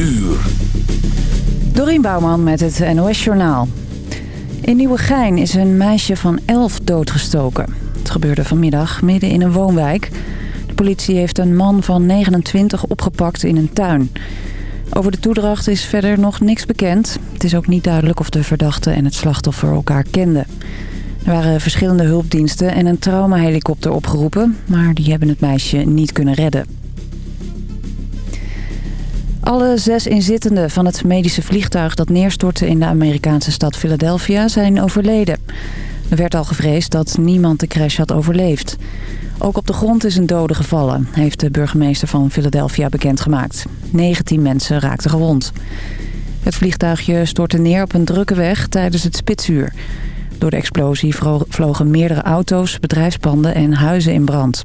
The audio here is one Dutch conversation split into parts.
uur. Dorien Bouwman met het NOS Journaal. In Nieuwegein is een meisje van 11 doodgestoken. Het gebeurde vanmiddag midden in een woonwijk. De politie heeft een man van 29 opgepakt in een tuin. Over de toedracht is verder nog niks bekend. Het is ook niet duidelijk of de verdachte en het slachtoffer elkaar kenden. Er waren verschillende hulpdiensten en een traumahelikopter opgeroepen... maar die hebben het meisje niet kunnen redden. Alle zes inzittenden van het medische vliegtuig dat neerstortte in de Amerikaanse stad Philadelphia zijn overleden. Er werd al gevreesd dat niemand de crash had overleefd. Ook op de grond is een dode gevallen, heeft de burgemeester van Philadelphia bekendgemaakt. 19 mensen raakten gewond. Het vliegtuigje stortte neer op een drukke weg tijdens het spitsuur. Door de explosie vlogen meerdere auto's, bedrijfspanden en huizen in brand.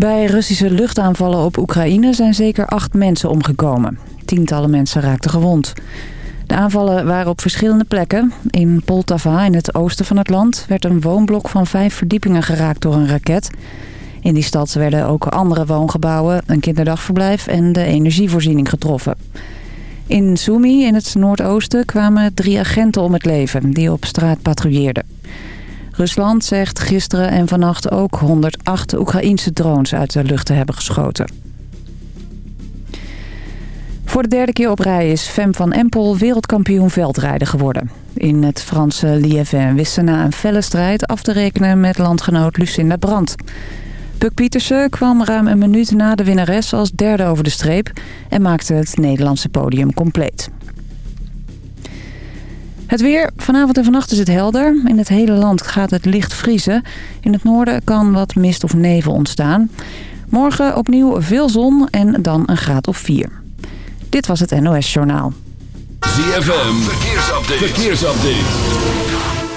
Bij Russische luchtaanvallen op Oekraïne zijn zeker acht mensen omgekomen. Tientallen mensen raakten gewond. De aanvallen waren op verschillende plekken. In Poltava, in het oosten van het land, werd een woonblok van vijf verdiepingen geraakt door een raket. In die stad werden ook andere woongebouwen, een kinderdagverblijf en de energievoorziening getroffen. In Sumy, in het noordoosten, kwamen drie agenten om het leven die op straat patrouilleerden. Rusland zegt gisteren en vannacht ook 108 Oekraïnse drones uit de lucht te hebben geschoten. Voor de derde keer op rij is Fem van Empel wereldkampioen veldrijden geworden. In het Franse Liévin wist ze na een felle strijd af te rekenen met landgenoot Lucinda Brandt. Puk Pietersen kwam ruim een minuut na de winnares als derde over de streep... en maakte het Nederlandse podium compleet. Het weer. Vanavond en vannacht is het helder. In het hele land gaat het licht vriezen. In het noorden kan wat mist of nevel ontstaan. Morgen opnieuw veel zon en dan een graad of 4. Dit was het NOS Journaal. ZFM. Verkeersupdate. Verkeersupdate.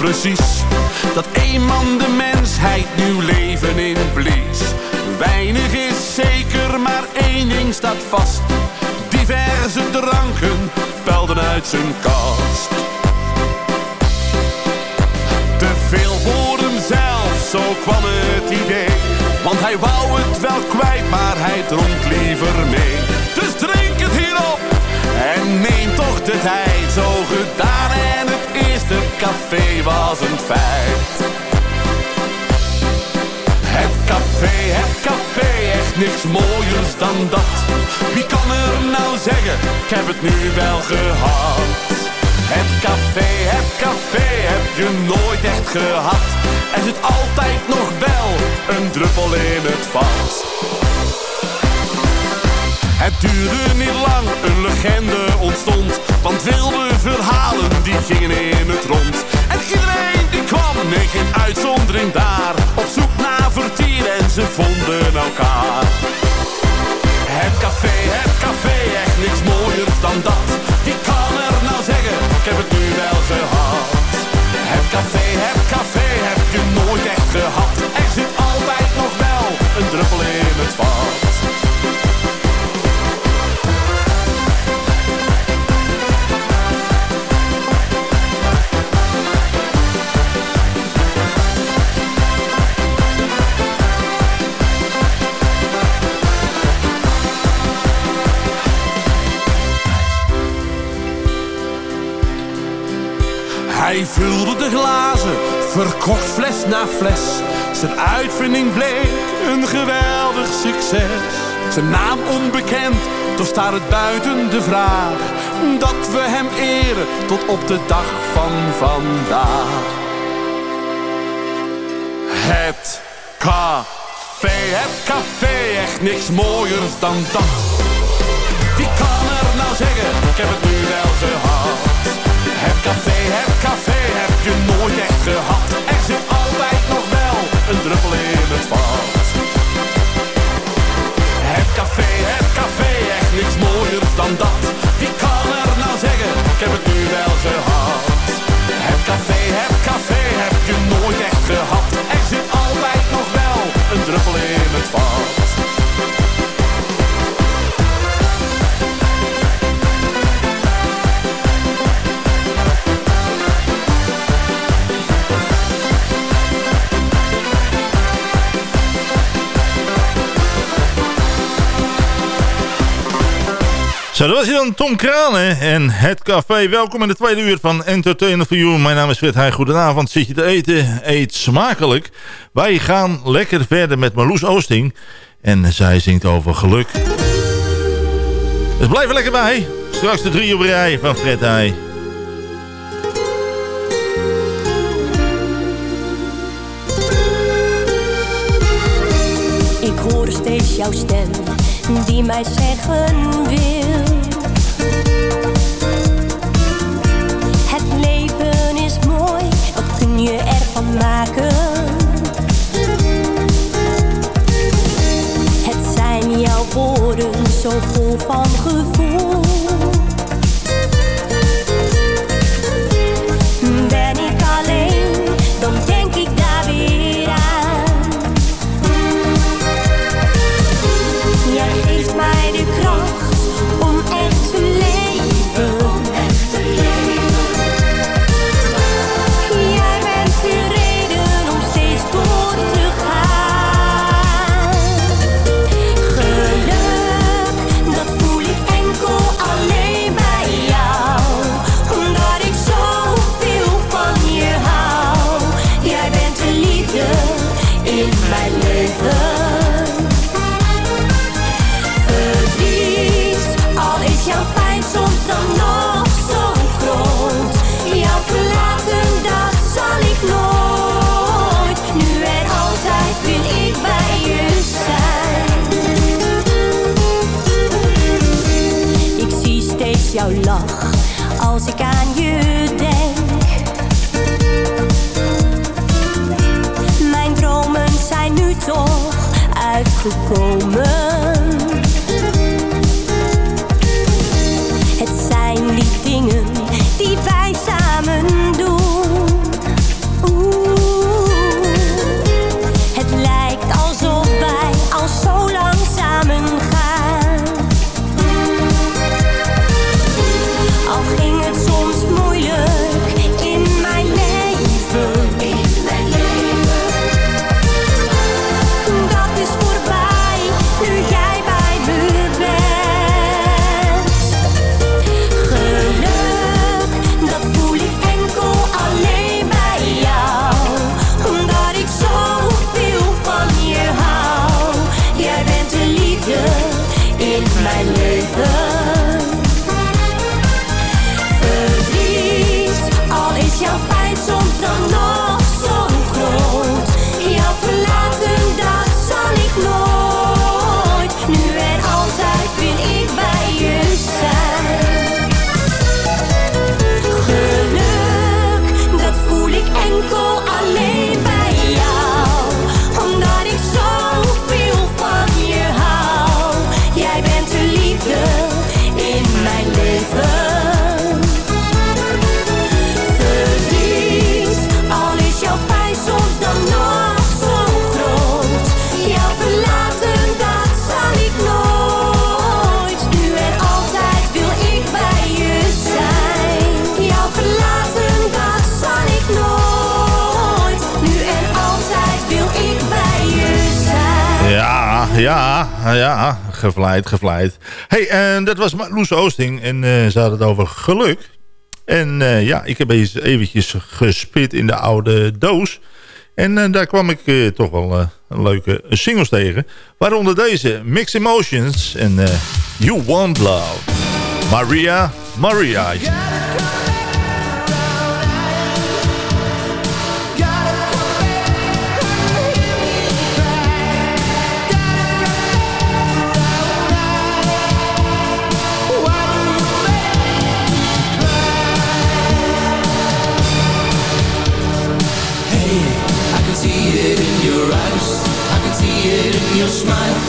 Precies Dat een man de mensheid nieuw leven in blies Weinig is zeker, maar één ding staat vast. Diverse dranken pelden uit zijn kast. Te veel voor hemzelf, zo kwam het idee. Want hij wou het wel kwijt, maar hij dronk liever mee. Dus drink het hierop en neem toch de tijd. Zo gedaan en het eerste café was een feit. Het café, het café, echt niks mooiers dan dat. Wie kan er nou zeggen, ik heb het nu wel gehad? Het café, het café, heb je nooit echt gehad. Er zit altijd nog wel een druppel in het vat het duurde niet lang, een legende ontstond. Want wilde verhalen die gingen in het rond. En iedereen die kwam, nee geen uitzondering daar. Op zoek naar vertier en ze vonden verkocht fles na fles. Zijn uitvinding bleek een geweldig succes. Zijn naam onbekend, toch staat het buiten de vraag. Dat we hem eren tot op de dag van vandaag. Het café, het café, echt niks mooiers dan dat. Wie kan er nou zeggen, ik heb het nu wel gehad. Het café, het café heb je nooit echt gehad. Er zit altijd nog wel een druppel in het vat. Het café, het café, echt niks mooier dan dat. Wie kan er nou zeggen, ik heb het nu wel gehad. Het café, het café, heb je nooit echt gehad. Er zit altijd nog wel een druppel in Zo, dat was hier dan Tom Kranen en Het Café. Welkom in de tweede uur van Entertainer for You. Mijn naam is Fred Heij. Goedenavond. Zit je te eten? Eet smakelijk. Wij gaan lekker verder met Marloes Oosting. En zij zingt over geluk. Dus blijf er lekker bij. Straks de drie op rij van Fred Heij. Ik hoor steeds jouw stem die mij zeggen wil van maken. Het zijn jouw woorden zo vol van gevoel. Ben ik alleen, dan uitgekomen. Ja, ja, gevleid, gevleid. hey, en dat was Loes Oosting en eh, ze had het over geluk. En eh, ja, ik heb eens eventjes gespit in de oude doos. En eh, daar kwam ik toch wel een leuke singles tegen. Waaronder deze, Mix Emotions en You Want Love. Maria, Maria. smile.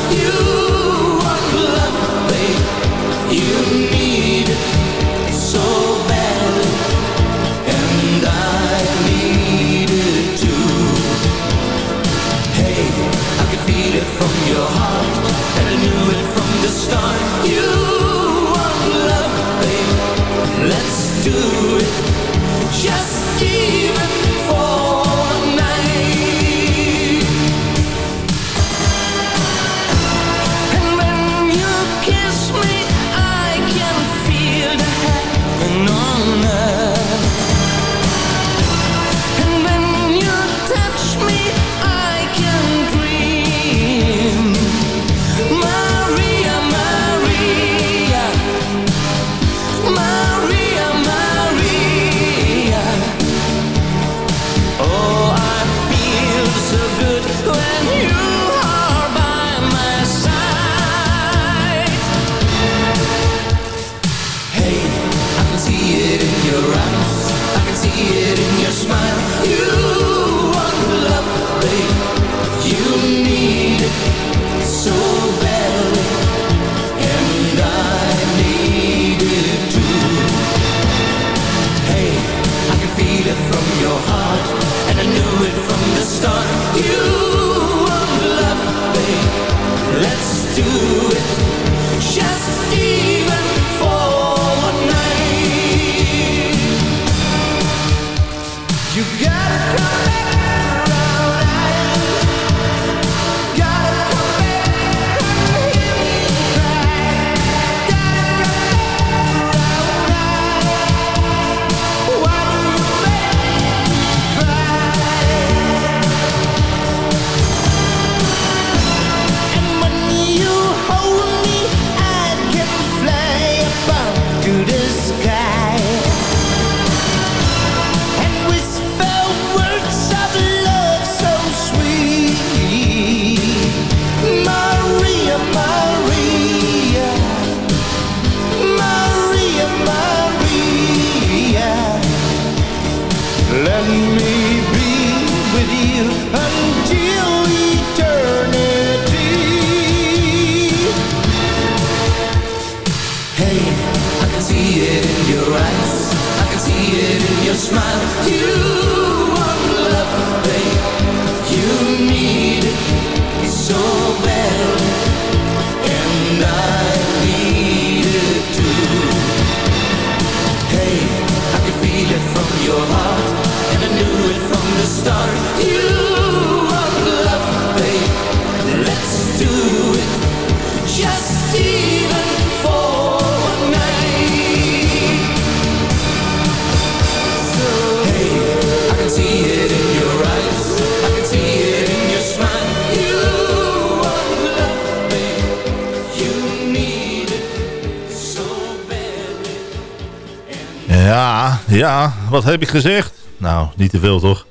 Ja, wat heb ik gezegd? Nou, niet te veel toch?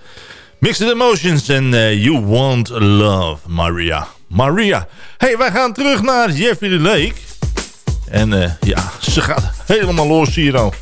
Mixed Emotions en eh, You Want Love, Maria. Maria. hey, wij gaan terug naar Jeffrey Lake. En eh, ja, ze gaat helemaal los hier al.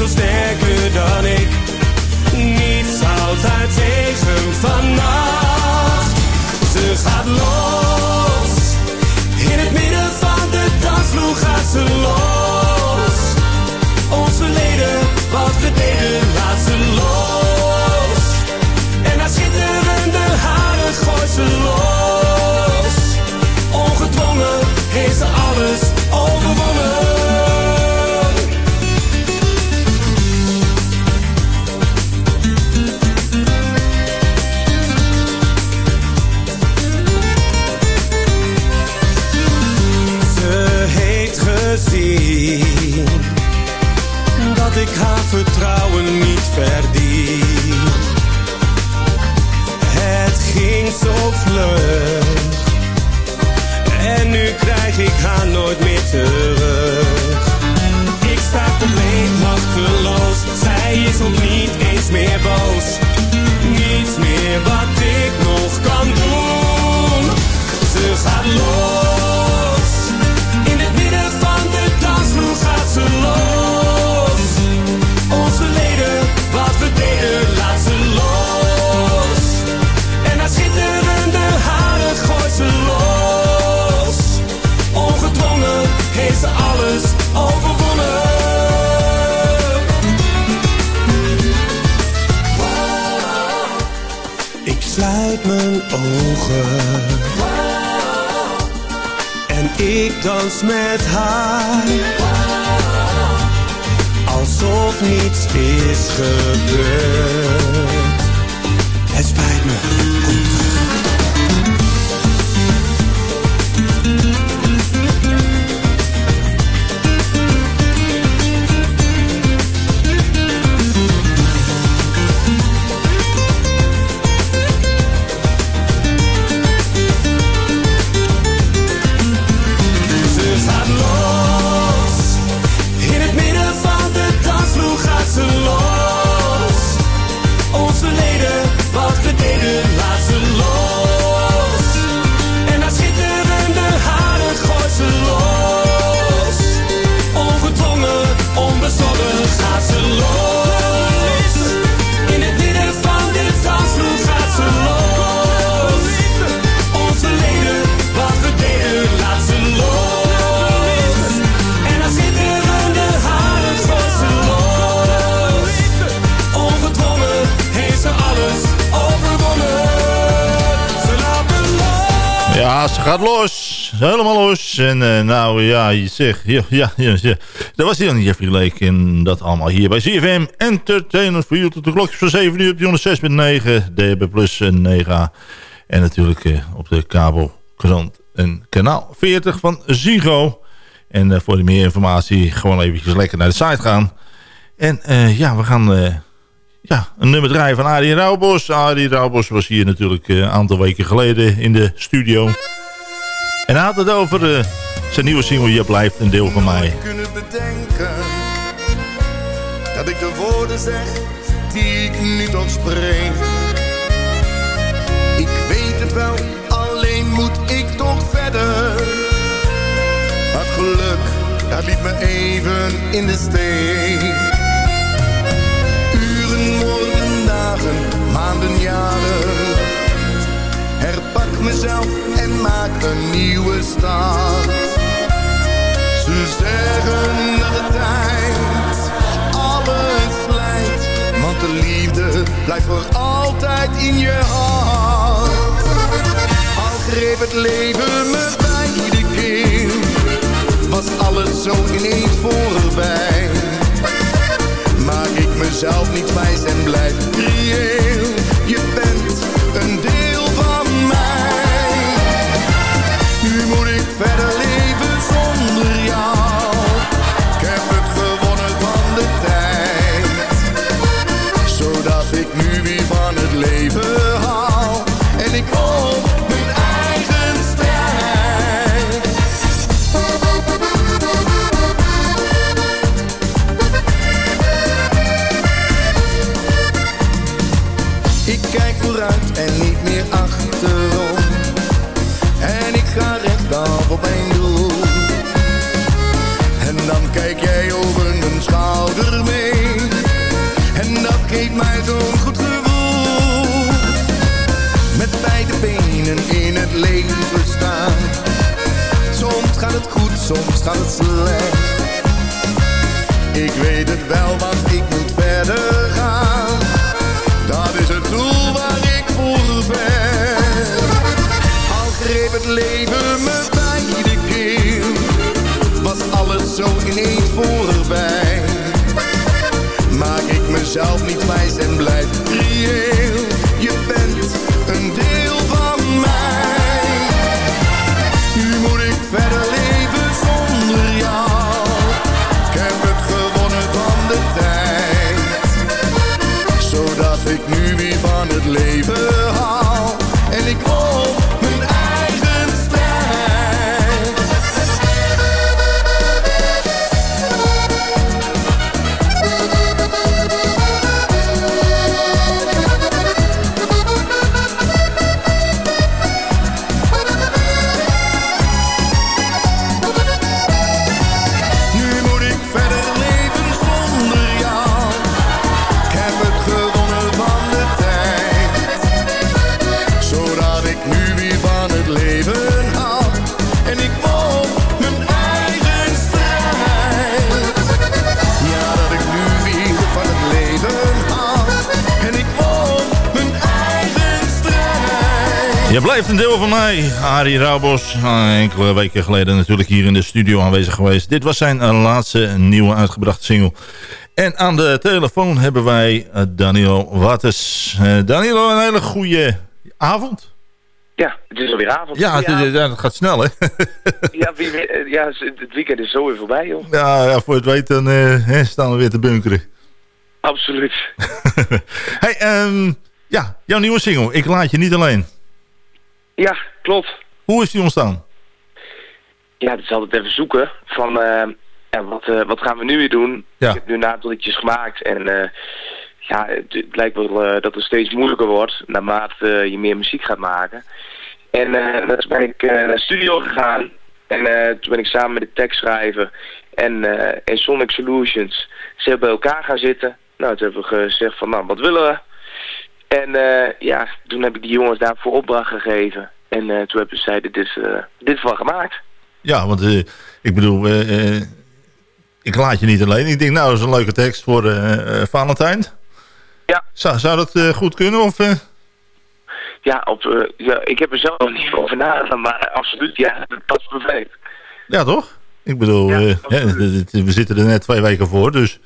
Zo sterker dan ik. Niets houdt haar tegen vannacht. En nu krijg ik haar nooit meer terug. Sluit mijn ogen en ik dans met haar. Alsof niets is gebeurd. Het spijt me, Ja, ze gaat los. Helemaal los. En eh, nou ja, je zegt... Ja, ja, ja. Dat was hij dan, Jeffrey Lake. En dat allemaal hier bij CFM Entertainment voor u tot de klokjes van 7 uur op die 106.9. DB Plus en 9. En natuurlijk eh, op de kabel, krant en kanaal 40 van Zigo. En eh, voor meer informatie gewoon eventjes lekker naar de site gaan. En ja, we gaan... ja, een nummer draaien van Arie Rauwbos. Arie Rauwbos was hier natuurlijk eh, een aantal weken geleden in de studio. En hij had het over eh, zijn nieuwe single Je blijft een deel van mij. kunnen bedenken Dat ik de woorden zeg die ik nu toch spreek Ik weet het wel, alleen moet ik toch verder Het geluk, dat liet me even in de steek maanden, jaren Herpak mezelf en maak een nieuwe start ze zeggen dat de tijd alles slijt. Want de liefde blijft voor altijd in je hart. Al greep het leven me bij iedere keer. Was alles zo ineens voorbij maak ik mezelf niet wijs en blijf reëel. Je blijft een deel van mij. Arie Raubos, eh, enkele weken geleden natuurlijk hier in de studio aanwezig geweest. Dit was zijn eh, laatste nieuwe uitgebrachte single. En aan de telefoon hebben wij eh, Danilo Wattes. Eh, Danilo, een hele goede avond. Ja, het is alweer avond. Ja, het, ja, ja, het gaat snel hè. ja, wie ja, het weekend is zo weer voorbij, joh. ja, ja, voor het weten hè, staan we weer te bunkeren. Absoluut. hey, ehm, ja, jouw nieuwe single. Ik laat je niet alleen. Ja, klopt. Hoe is die ontstaan? Ja, het is altijd even zoeken van eh, ja, wat, eh, wat gaan we nu weer doen. Ja. Ik heb nu een aantal liedjes gemaakt en eh, ja, het, het lijkt wel dat het steeds moeilijker wordt naarmate je meer muziek gaat maken. En dus ben ik naar de studio gegaan en toen ben ik samen met de tekstschrijver en, en Sonic Solutions ze bij elkaar gaan zitten. Nou, toen hebben we gezegd van nou, wat willen we? En eh, ja, toen heb ik die jongens daarvoor opdracht gegeven. En eh, toen hebben zij dit, dus, eh, dit van gemaakt. Ja, want ik bedoel, ik laat je niet alleen. Ik denk, nou, dat is een leuke tekst voor Valentijn. Ja. Zou, zou dat goed kunnen? Of? Ja, op, ja, ik heb er zelf niet over nagedacht, maar absoluut, ja, dat past perfect. Ja, toch? Ik bedoel, Ja, we zitten er net twee weken voor, dus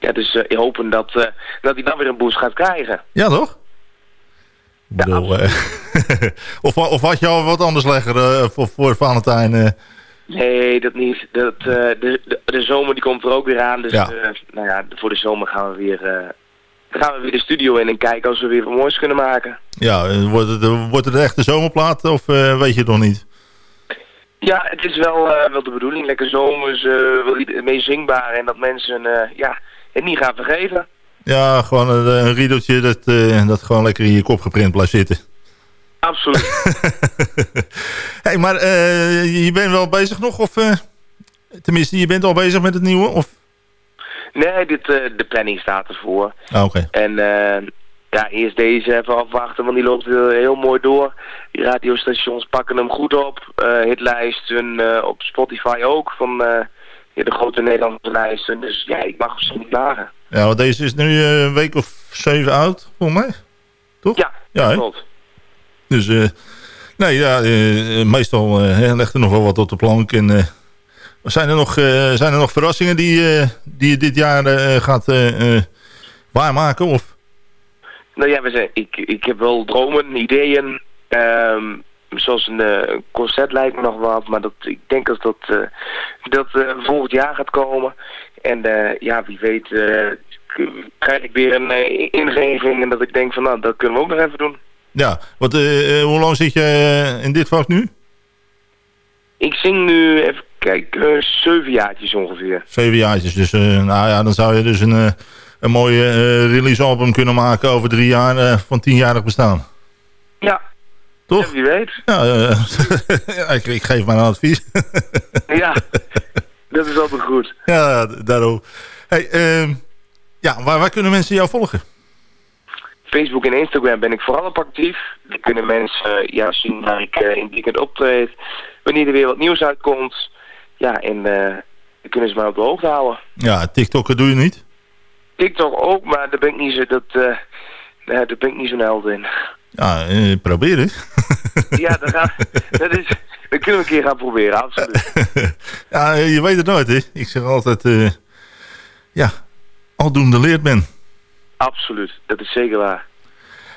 Ja, dus ik hopen dat, eh, dat hij dan weer een boost gaat krijgen. ja, toch? Ik bedoel, eh, of, of had je al wat anders leggen voor, voor Valentijn? Nee, dat niet. Dat, de, de, de zomer die komt er ook weer aan, dus Ja. nou ja, voor de zomer gaan we weer... gaan we weer de studio in en kijken als we weer wat moois kunnen maken. ja, wordt het, wordt het een echte zomerplaat of weet je het nog niet? Ja, het is wel, wel de bedoeling. Lekker zomers, eh wel ieder- mee zingbaar en dat mensen ja, het niet gaan vergeven. Ja, gewoon een, een riedeltje dat, eh, dat gewoon lekker in je kop geprint blijft zitten. Absoluut. hey, maar eh, je bent wel bezig nog? Of, eh, tenminste, je bent al bezig met het nieuwe? Of? nee, dit, eh, de planning staat ervoor. Ah, oké. En eh, ja, eerst deze even afwachten, want die loopt eh, heel mooi door. Die radiostations pakken hem goed op. Eh, hitlijsten eh, op Spotify ook, van eh, ja, de grote Nederlandse lijsten. Dus ja, ik mag ze niet klagen. Ja, want deze is nu eh, een week of zeven oud, volgens mij. Toch? Ja, Ja, klopt. Dus, eh, nee, ja, eh, meestal legt er nog wel wat op de plank. En Zijn er nog, zijn er nog verrassingen die, die je dit jaar gaat waarmaken? Of? Nou ja, we zijn, ik, ik heb wel dromen, ideeën. ehm, zoals een eh, concert lijkt me nog wat. Maar dat, ik denk dat dat, eh, dat eh, volgend jaar gaat komen. En ja, wie weet krijg ik weer een ingeving. En dat ik denk van nou, dat kunnen we ook nog even doen. Ja, wat, hoe lang zit je in dit vak nu? Ik zing nu, even kijken, eh, zeven jaartjes ongeveer. Zeven jaartjes. Dus nou ja, dan zou je dus een, een mooie release album kunnen maken over drie jaar van tienjarig bestaan. Ja, Toch? ja, wie weet. Ja, eh, ja, ik, ik geef maar een advies. Ja, dat is altijd goed. ja, daarom. Hey, ehm, ja, waar, waar kunnen mensen jou volgen? Facebook en Instagram ben ik vooral op actief. Dan kunnen mensen eh, ja, zien waar ik eh, in het weekend optreed. Wanneer er weer wat nieuws uitkomt. Ja, en eh, dan kunnen ze mij op de hoogte houden. Ja, TikTokken doe je niet? TikTok ook, maar daar ben ik niet zo, dat, daar ben ik niet zo'n held in. Ja, eh, probeer het. Ja, dat, gaan, dat, is, dat kunnen we een keer gaan proberen, absoluut. ja, eh, je weet het nooit, hè. Ik zeg altijd, eh, ja, aldoende leert men. Absoluut, dat is zeker waar.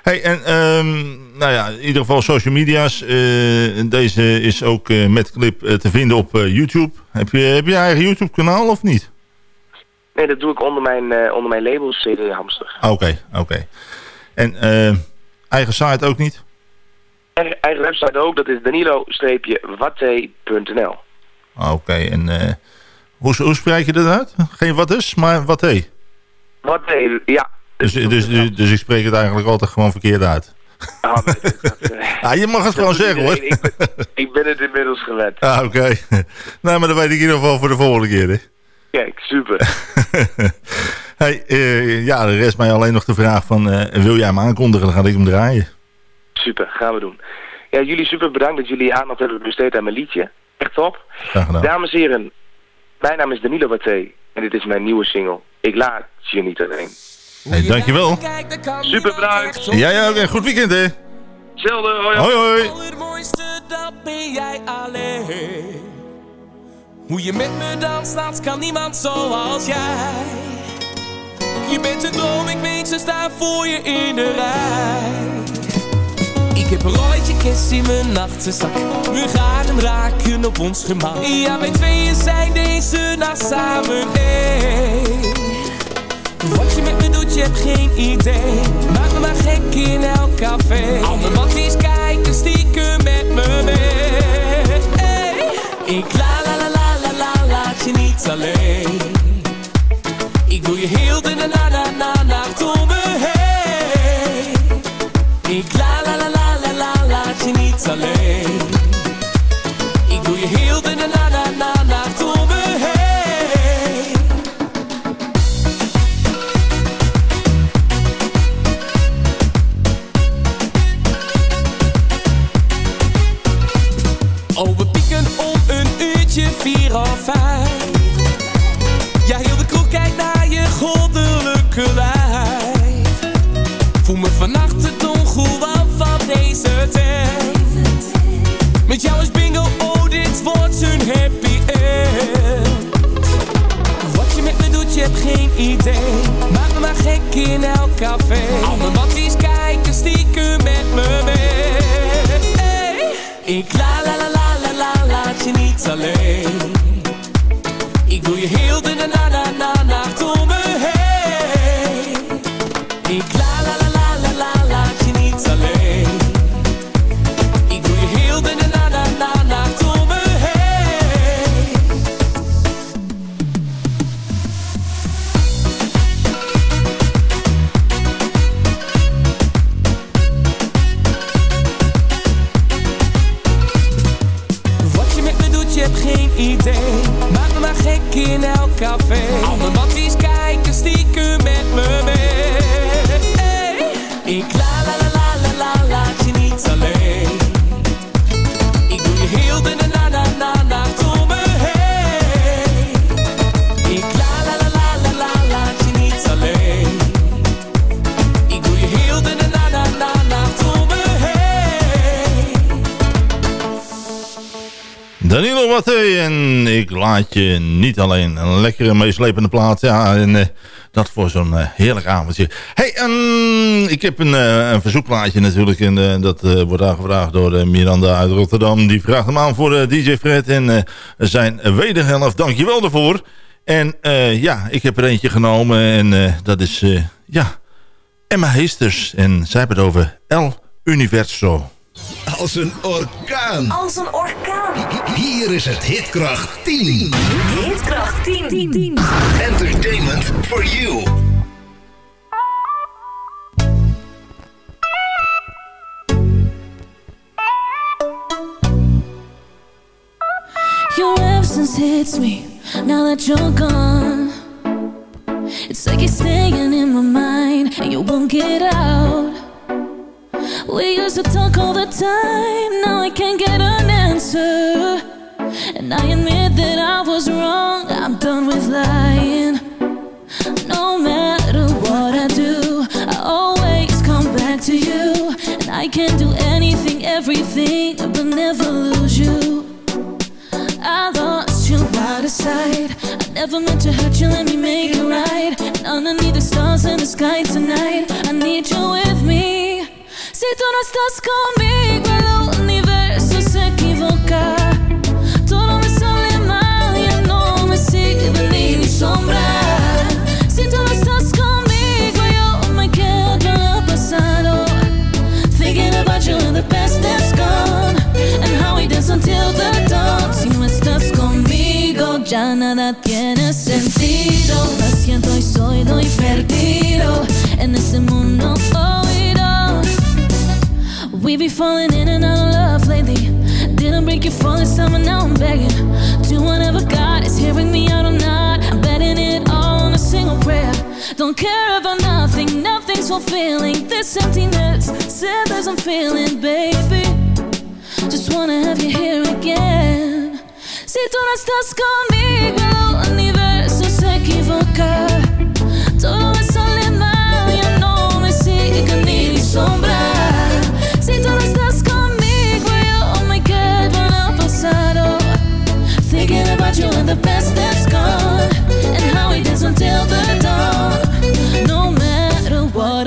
Hey, en ehm, nou ja, in ieder geval social media's. eh, deze is ook met clip te vinden op YouTube. Heb je, heb je je eigen YouTube kanaal of niet? Nee, dat doe ik onder mijn, onder mijn label CD Hamster. Oké, oké. En eh, eigen site ook niet? Eigen, eigen website ook, dat is danilo-watte.nl. Ah, Oké, en eh, hoe, hoe spreek je dat uit? Geen wat is, maar wat hé. Watte, ja. Dus, dus, dus, dus ik spreek het eigenlijk altijd gewoon verkeerd uit. Ah, dat- eh, Ja, je mag het gewoon zeggen hoor. Ik ben, ik ben het inmiddels gewend. Ah, oké. nou, maar dat weet ik in ieder geval voor de volgende keer, hè. Kijk, super. hey, eh, ja, er rest mij alleen nog de vraag van... eh, wil jij hem aankondigen? Dan ga ik hem draaien. Super, gaan we doen. Ja, jullie super bedankt dat jullie aandacht hebben besteed aan mijn liedje. Echt top. Graag gedaan. Dames en heren, mijn naam is Danilo Watte en dit is mijn nieuwe single. Ik laat je niet alleen. Hey, dankjewel. Super bedankt. Jij ook. En goed weekend, hè. Hetzelfde, hoi. Hoi, hoi. allermooiste, dat ben jij alleen. Hoe je met me danst, dat kan niemand zoals jij. Je bent een droom, ik weet, ze staan voor je in de rij. Ik heb een rooitje kist in mijn nachtzak. We gaan hem raken op ons gemak. Ja, wij tweeën zijn deze nacht samen één. Wat je met me doet, je hebt geen idee. Maak me maar gek in elk café. Alle matties kijken stiekem en ik laat je niet alleen een lekkere meeslepende plaat. Ja, en eh, dat voor zo'n eh, heerlijk avondje. hey, ik heb een, eh, een verzoekplaatje natuurlijk. En eh, dat eh, wordt aangevraagd door Miranda uit Rotterdam. Die vraagt hem aan voor DJ Fred en eh, zijn wederhelft. Dankjewel daarvoor. En eh, ja, ik heb er eentje genomen en eh, dat is, eh, ja, Emma Heesters. En zij hebben het over El Universo. Als een orkaan. Als een orkaan. Hier is het Hitkracht 10. Hitkracht 10. 10. 10. Entertainment for you. Your absence hits me now that you're gone. It's like you're staying in my mind and you won't get out. We used to talk all the time, now I can't get an answer. And I admit that I was wrong, I'm done with lying. No matter what I do, I always come back to you. And I can do anything, everything, but never lose you. I lost you out of sight. I never meant to hurt you, let me make it right. And underneath the stars in the sky tonight, I need you tú no estás conmigo, el universo se equivoca. Todo me sale mal, ya no me sirve ni mi sombra. Si no estás conmigo, yo me quedo en el pasado. The past gone And how we until the dawn Si no estás conmigo ya nada tiene sentido Lo siento y soy doy perdido We be falling in and out of love lately. Didn't break you for this and now I'm begging. Do whatever God is hearing me out or not? I'm betting it all on a single prayer. Don't care about nothing, nothing's fulfilling. This emptiness, sad as I'm feeling, baby. Just wanna have you here again. Si tú no estás conmigo, el universo se equivoca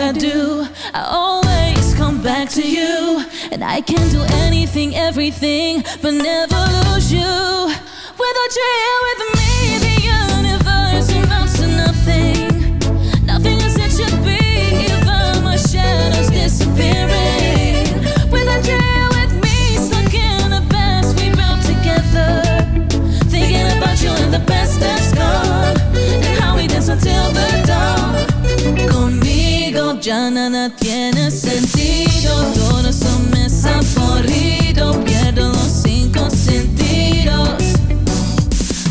I do, I always come back to you. And I can do anything, everything But never lose you Without you here with me The universe ya nada tiene sentido Todo eso me ha corrido Pierdo los cinco sentidos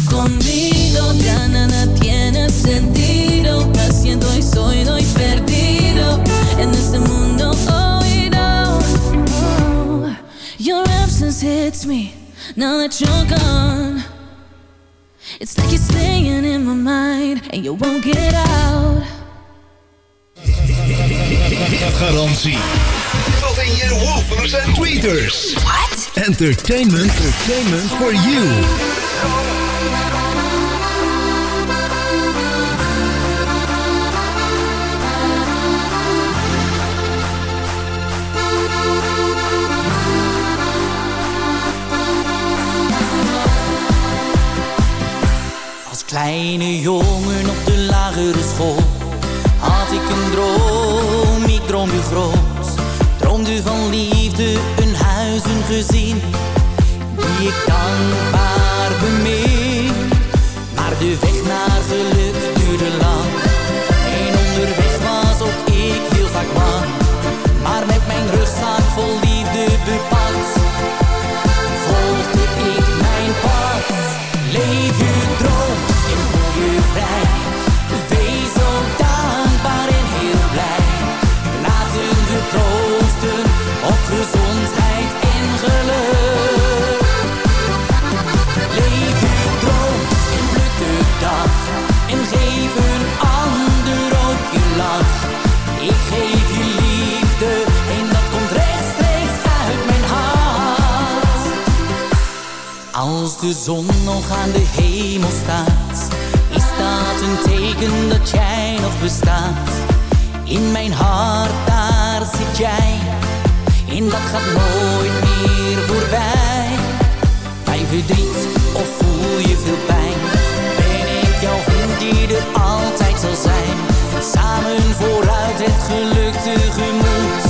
Conmigo ya nada tiene sentido Haciendo y soy doy perdido En este mundo oído Oh, Your absence hits me now that you're gone. It's like you're staying in my mind and you won't get out. Garantie. Wat in je woofers en tweeters. What? Entertainment, entertainment for you. Als kleine jongen op de lagere school had ik een droom, groot. Droomde van liefde, een huis, een gezin, die ik dankbaar bemin. Maar de weg naar geluk duurde lang. En onderweg was ook ik heel vaak bang. de zon nog aan de hemel staat Is dat een teken dat jij nog bestaat? In mijn hart daar zit jij En dat gaat nooit meer voorbij. Bij verdriet of voel je veel pijn? Ben ik jouw vriend die er altijd zal zijn? Samen vooruit het geluk tegemoet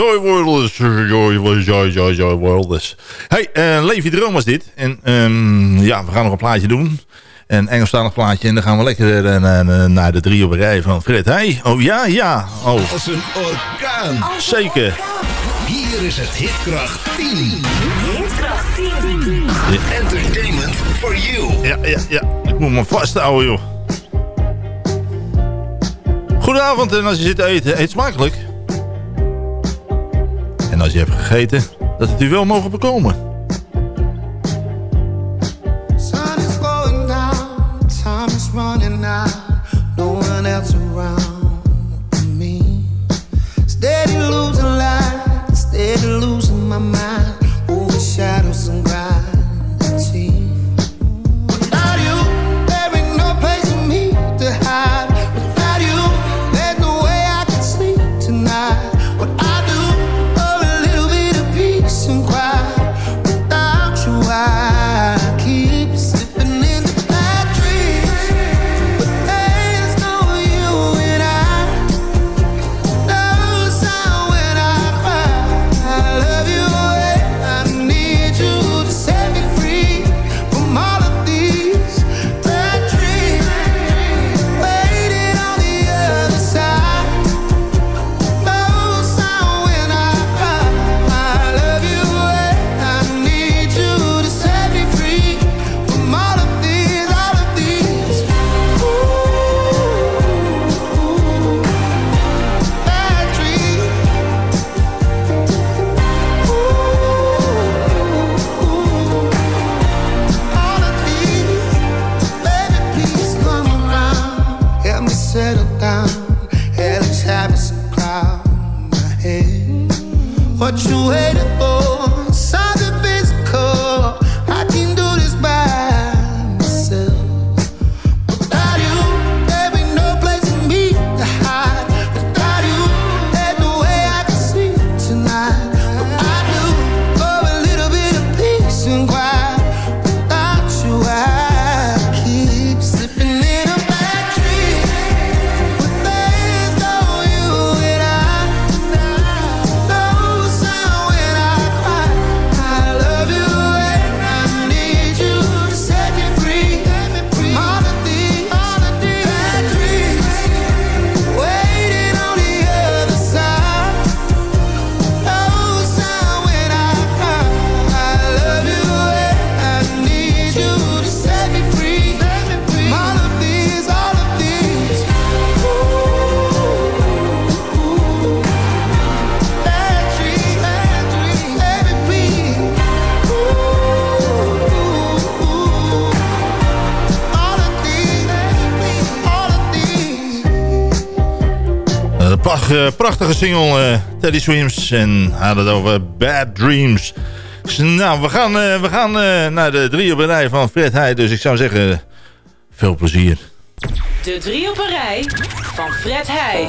Joy Worldless. Joy, joy, joy, joy Worldless. Hey, eh, uh, je Droom was dit. En um, ja, we gaan nog een plaatje doen. Een Engelstalig plaatje. En dan gaan we lekker eh, naar de drie op rij van Fred. Hey, oh ja, ja. Oh. Als een orkaan. Zeker. Hier is het Hitkracht 10. Hitkracht 10. Entertainment for you. Ja, ja, ja. Ik moet me vasthouden, joh. Goedenavond en als je zit te eten, eet smakelijk. En als je hebt gegeten, dat het u wel mogen bekomen. Prachtige single eh, Teddy Swims. En had het over Bad Dreams. Nou, we gaan, eh, we gaan eh, naar de drie op een rij van Fred Heij. Dus ik zou zeggen, veel plezier. De drie op een rij van Fred Heij.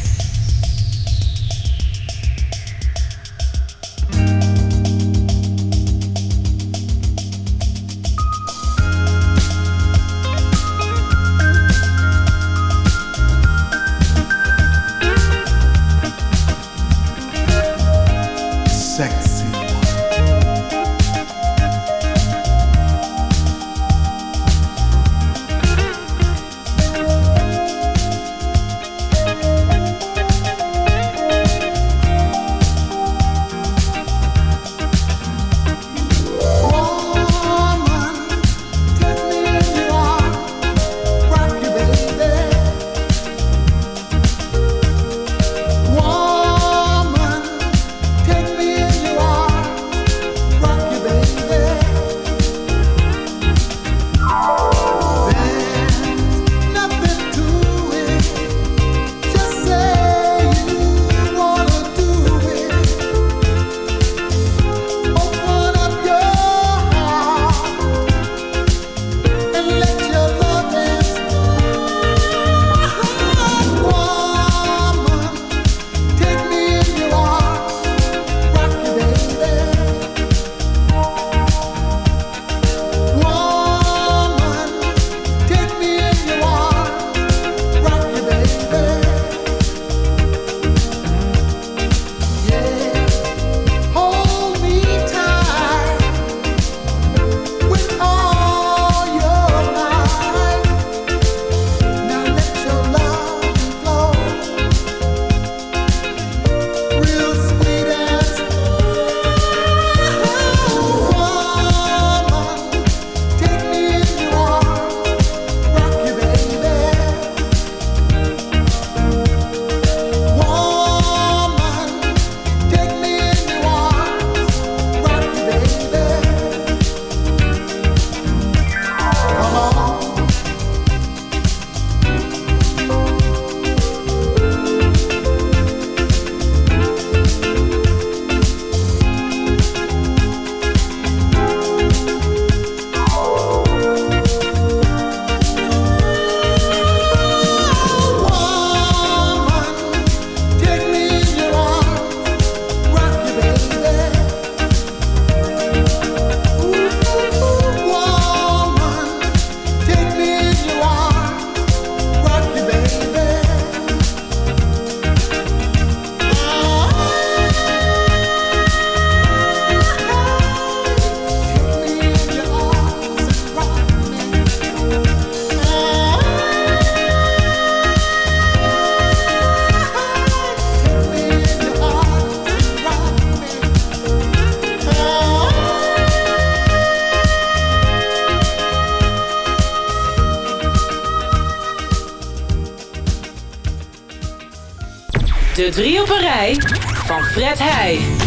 Fred Heij.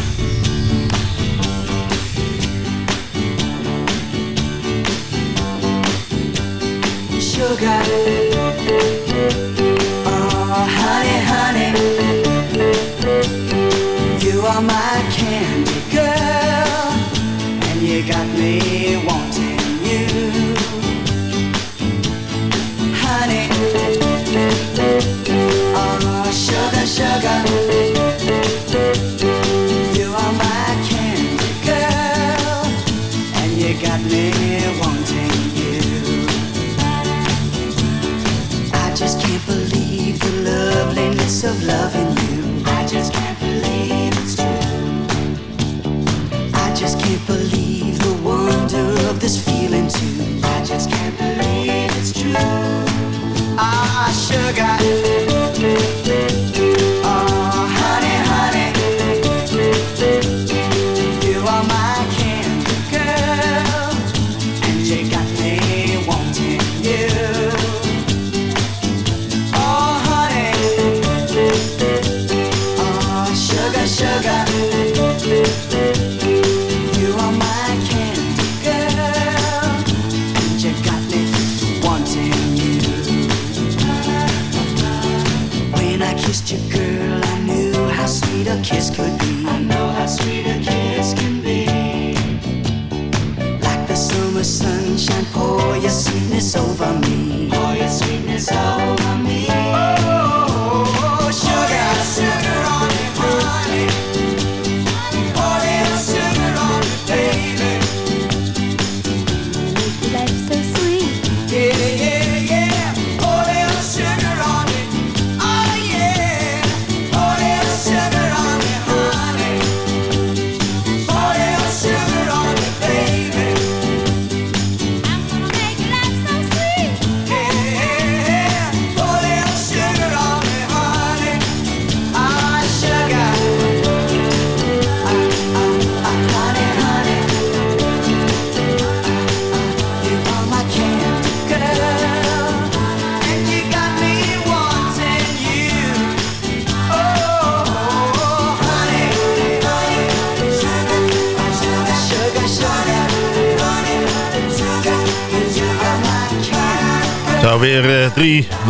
sugar. Oh, honey, honey, you are my candy girl, and you got me wanting you, honey. Oh, sugar, sugar, sugar.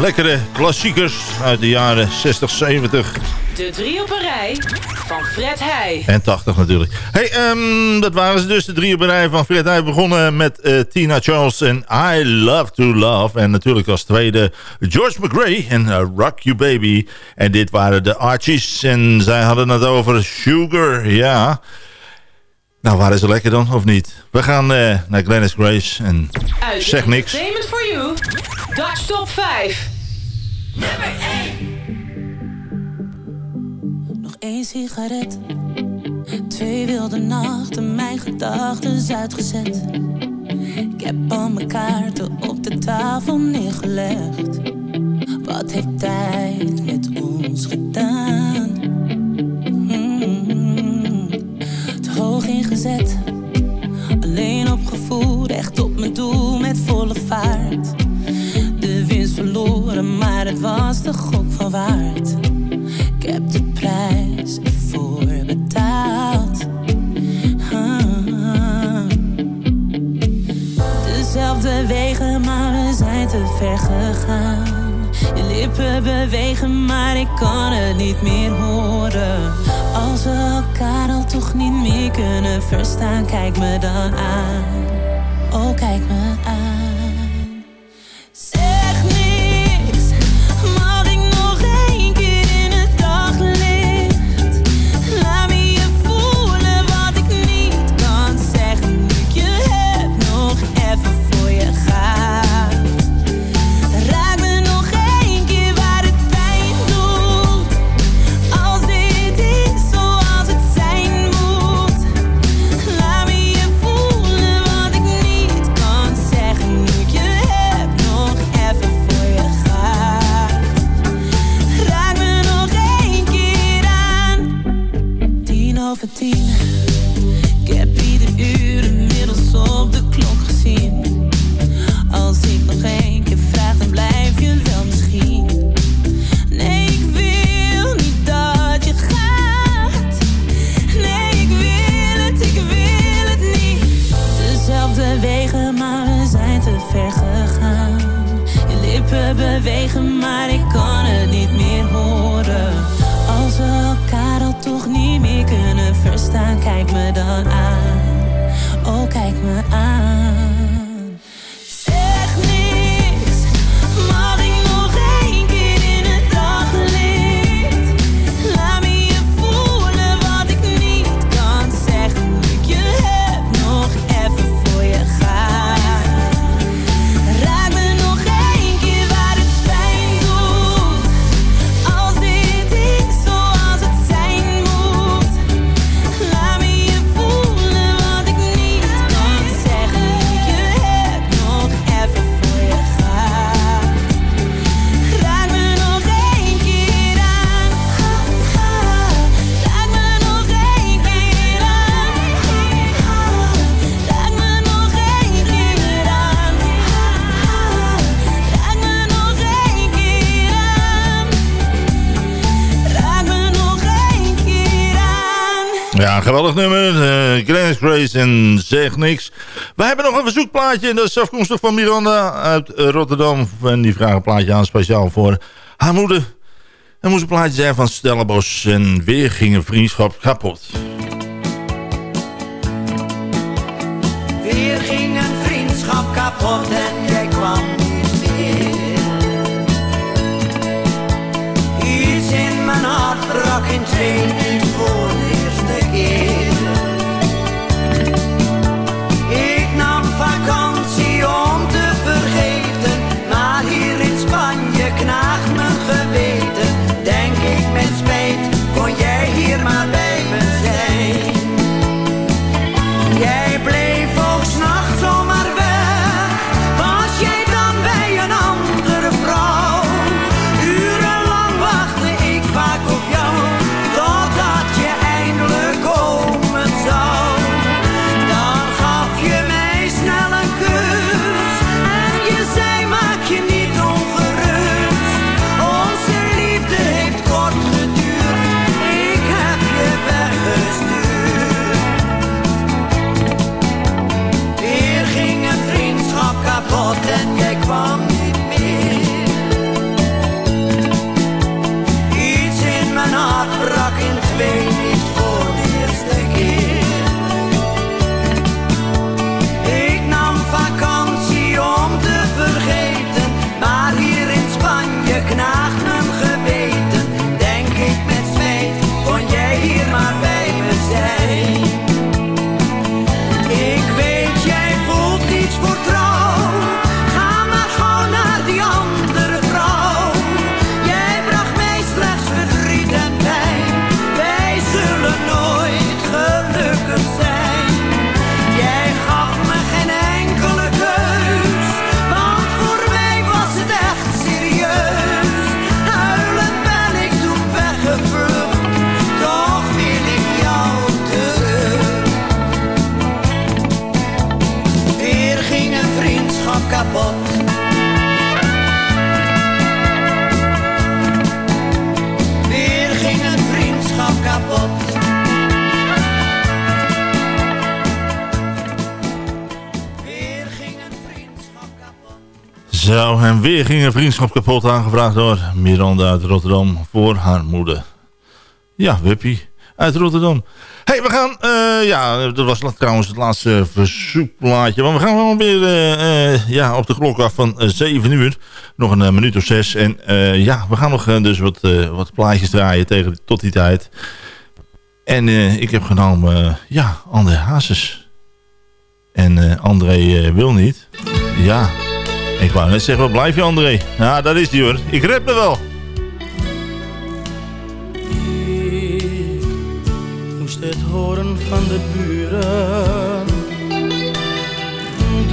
Lekkere klassiekers uit de jaren 60, 70 De drie op een rij van Fred Heij. en 80 natuurlijk. Hey, ehm, dat waren ze dus, de drie op een rij van Fred. Hij begonnen met eh, Tina Charles en I Love to Love. En natuurlijk als tweede George McRae en eh, Rock You Baby. En dit waren de Archies en zij hadden het over Sugar, ja... Nou, waren ze lekker dan, of niet? We gaan eh, naar Glennis Grace en Uit zeg niks. Dutch Top 5. Nog één sigaret, twee wilde nachten, mijn gedachten uitgezet. Ik heb al mijn kaarten op de tafel neergelegd. Wat heeft tijd met ons gedaan? Hmm, te hoog ingezet, alleen op gevoel, recht op mijn doel met volle vaart. Verloren, maar het was de gok van waard. Ik heb de prijs ervoor betaald. Ah. Dezelfde wegen, maar we zijn te ver gegaan. Je lippen bewegen, maar ik kan het niet meer horen. Als we elkaar al toch niet meer kunnen verstaan, kijk me dan aan. Oh, kijk me geweldig nummer. Uh, Grace en Zeg Niks. We hebben nog een verzoekplaatje. En dat is afkomstig van Miranda uit Rotterdam. En die vraagt een plaatje aan speciaal voor haar moeder. Er moest een plaatje zijn van Stellenbos. En weer ging een vriendschap kapot. Weer ging een vriendschap kapot en jij kwam niet meer. Iets in mijn hart brak in voor En weer ging een vriendschap kapot aangevraagd door Miranda uit Rotterdam voor haar moeder. Ja, Wuppie uit Rotterdam. hey, we gaan, eh, ja, dat was trouwens het laatste verzoekplaatje. Maar we gaan wel weer eh, eh, ja, op de klok af van 7 uur. Nog een minuut of zes. En ja, we gaan nog dus wat, wat plaatjes draaien tegen, tot die tijd. En ik heb genomen, ja, André Hazes. En André wil niet. Ja, ik wou net zeggen, wat blijf je André? Ja, dat is die hoor. Ik red me wel. moest het horen van de buren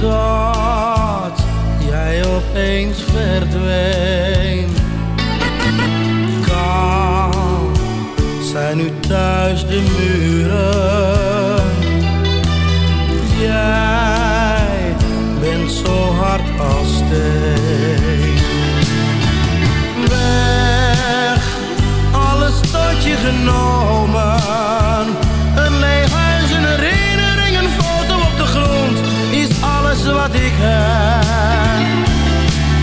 dat jij opeens verdween. Kaal zijn nu thuis de muren. Jij bent zo hard Weg, alles tot je genomen. Een leeg huis, een herinnering, een foto op de grond. Is alles wat ik heb.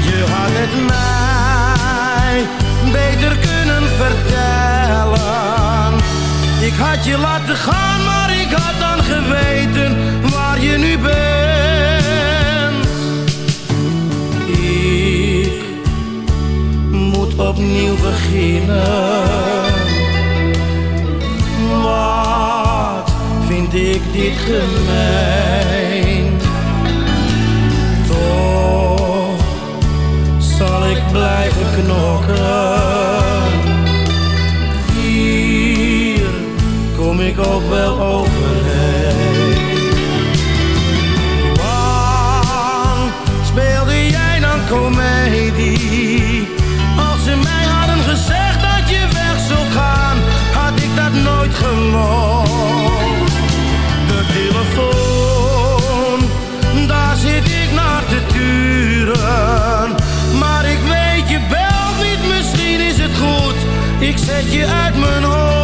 Je had het mij beter kunnen vertellen. Ik had je laten gaan, maar ik had dan geweten opnieuw beginnen. Wat vind ik dit gemeen? Toch zal ik blijven knokken. Hier kom ik ook wel overheen. Nooit geloofd. De telefoon, daar zit ik naar te turen. Maar ik weet, je belt niet, misschien is het goed. Ik zet je uit mijn hoofd.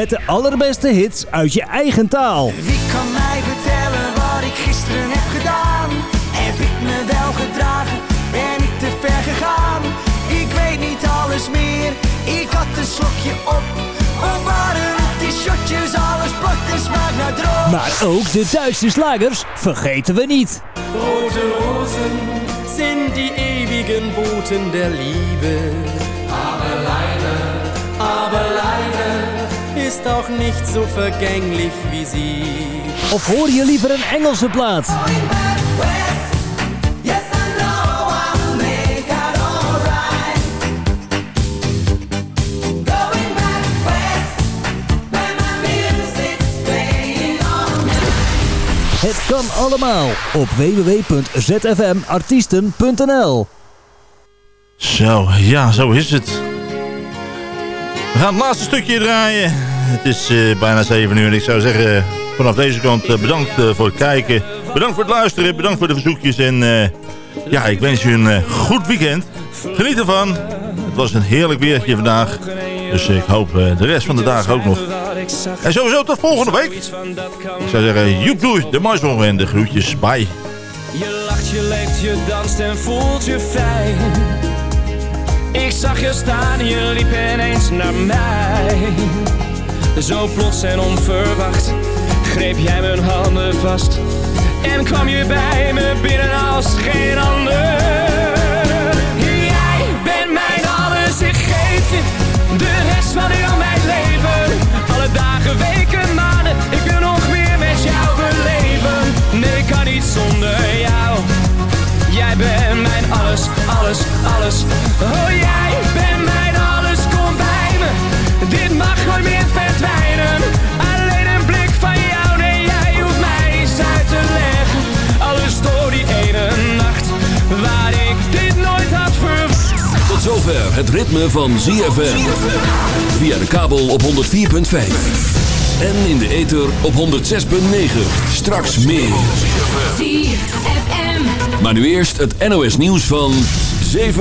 Met de allerbeste hits uit je eigen taal. Wie kan mij vertellen wat ik gisteren heb gedaan? Heb ik me wel gedragen? Ben ik te ver gegaan? Ik weet niet alles meer. Ik had een slokje op. Of waren die shotjes? Alles plakt en smaakt naar droog. Maar ook de Duitse slagers vergeten we niet. Rote Rosen sind die ewigen Boten der Liebe. Auch nicht so vergänglich wie sie. Of hoor je liever een Engelse plaat? Het kan allemaal op www.zfmartiesten.nl Zo, ja, zo is het. We gaan het laatste stukje draaien. Het is eh, bijna 7 uur en ik zou zeggen... vanaf deze kant eh, bedankt eh, voor het kijken. Bedankt voor het luisteren. Bedankt voor de verzoekjes. En ja, ik wens u een goed weekend. Geniet ervan. Het was een heerlijk weertje vandaag. Dus ik hoop de rest van de dagen ook nog. En sowieso tot volgende week. Ik zou zeggen, joep de mazzel en de groetjes. Bye. Je lacht, je leeft, je danst en voelt je vrij. Ik zag je staan, je liep ineens naar mij. Zo plots en onverwacht greep jij mijn handen vast. En kwam je bij me binnen als geen ander. Jij bent mijn alles, ik geef je de rest van heel mijn leven. Alle dagen, weken, maanden, ik wil nog meer met jou beleven. Nee, ik kan niet zonder jou. Jij bent mijn alles, alles, alles. Oh, jij bent Dit mag nooit meer verdwijnen. Alleen een blik van jou, nee, jij hoeft mij eens uit te leggen. Alles door die ene nacht, waar ik dit nooit had verwacht. Tot zover het ritme van ZFM. Via de kabel op 104.5. En in de ether op 106.9. Straks meer. ZFM. Maar nu eerst het NOS nieuws van 7